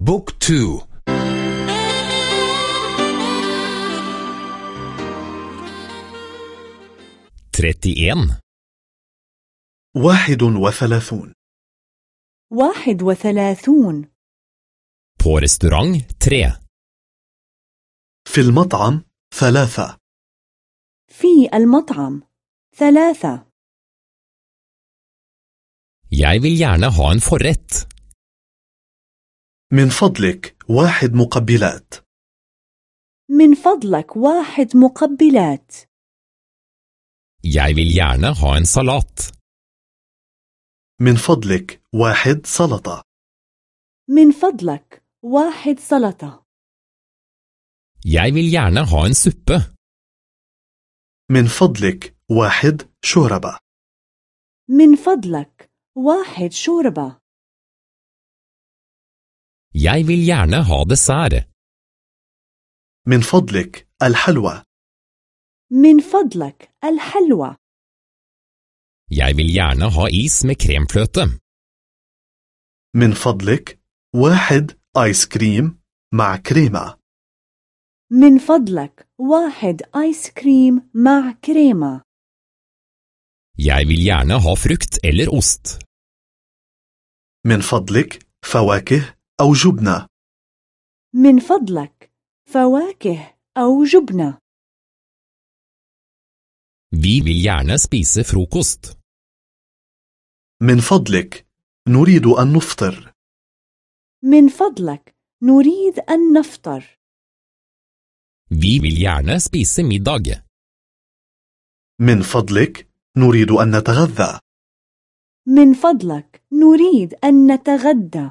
بوك تو. trettien واحد وثلاثون. واحد وثلاثون. På restaurang tre. في المطعم ثلاثة. في المطعم ثلاثة. Jeg vil gjerne ha en forrett. من فضلك واحد مقبلات. من فضلك واحد مقبلات. Jeg vil gjerne ha en salat. من فضلك واحد سلطة. من فضلك واحد سلطة. Jeg vil gjerne ha en suppe. من فضلك واحد شوربة. من فضلك واحد شوربة. Jeg vil gjerne ha dessert. من فضلك الحلوى من فضلك الحلوى Jeg vil gjerne ha is med kremfløte. من فضلك واحد آيس كريم مع كريمة من فضلك واحد آيس كريم مع كريمة Jeg vil gjerne ha frukt eller ost. من فضلك فواكه أو جبنة. من فضلك فواكه أو جبنة. Vi vil gjerne spise frokost. من فضلك نريد أن نفطر. من فضلك نريد أن نفطر. Vi vil gjerne spise middag. من فضلك نريد أن نتغذى. من فضلك نريد أن نتغدى.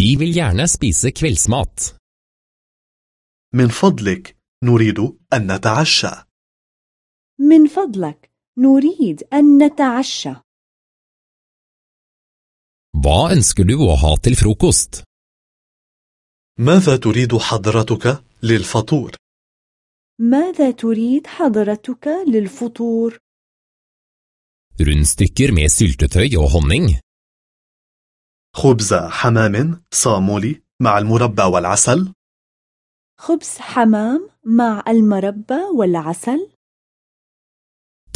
Vi vil gjerne spise kveldsmat. من فضلك نريد أن نتعشى من فضلك نريد أن نتعشى Hva ønsker du å ha til frokost? ماذا تريد حضرتك للفطور؟ ماذا تريد حضرتك للفطور؟ Rundstykker med syltetøy og honning. خبز حمام صامولي مع المربى والعسل. خبز حمام مع المربى والعسل.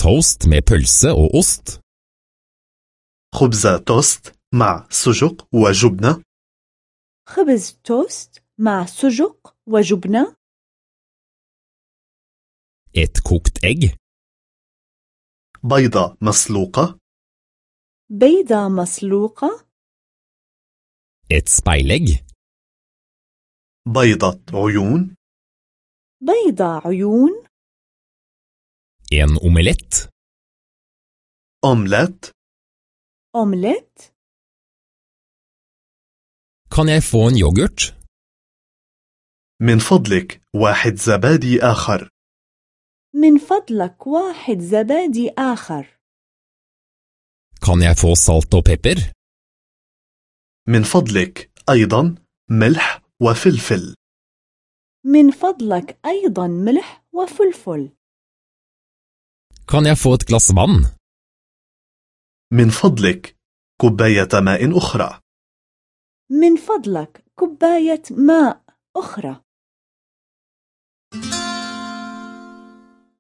Toast med pølse og ost. خبز توست مع سجق وجبنة. خبز توست مع سجق وجبنة. Et kokt egg. بيضة مسلوقة. بيضة مسلوقة. Et speilegg. بيضة عيون بيضة عيون En omelett. أومليت أومليت Kan jeg få en yoghurt? من فضلك واحد زبادي آخر من فضلك واحد زبادي آخر Kan jeg få salt og pepper? من فضلك أيضا ملح وفلفل. من فضلك أيضا ملح وفلفل. Kan jeg få et glass vann? من فضلك كوباية ماء أخرى. من فضلك كوباية ماء أخرى.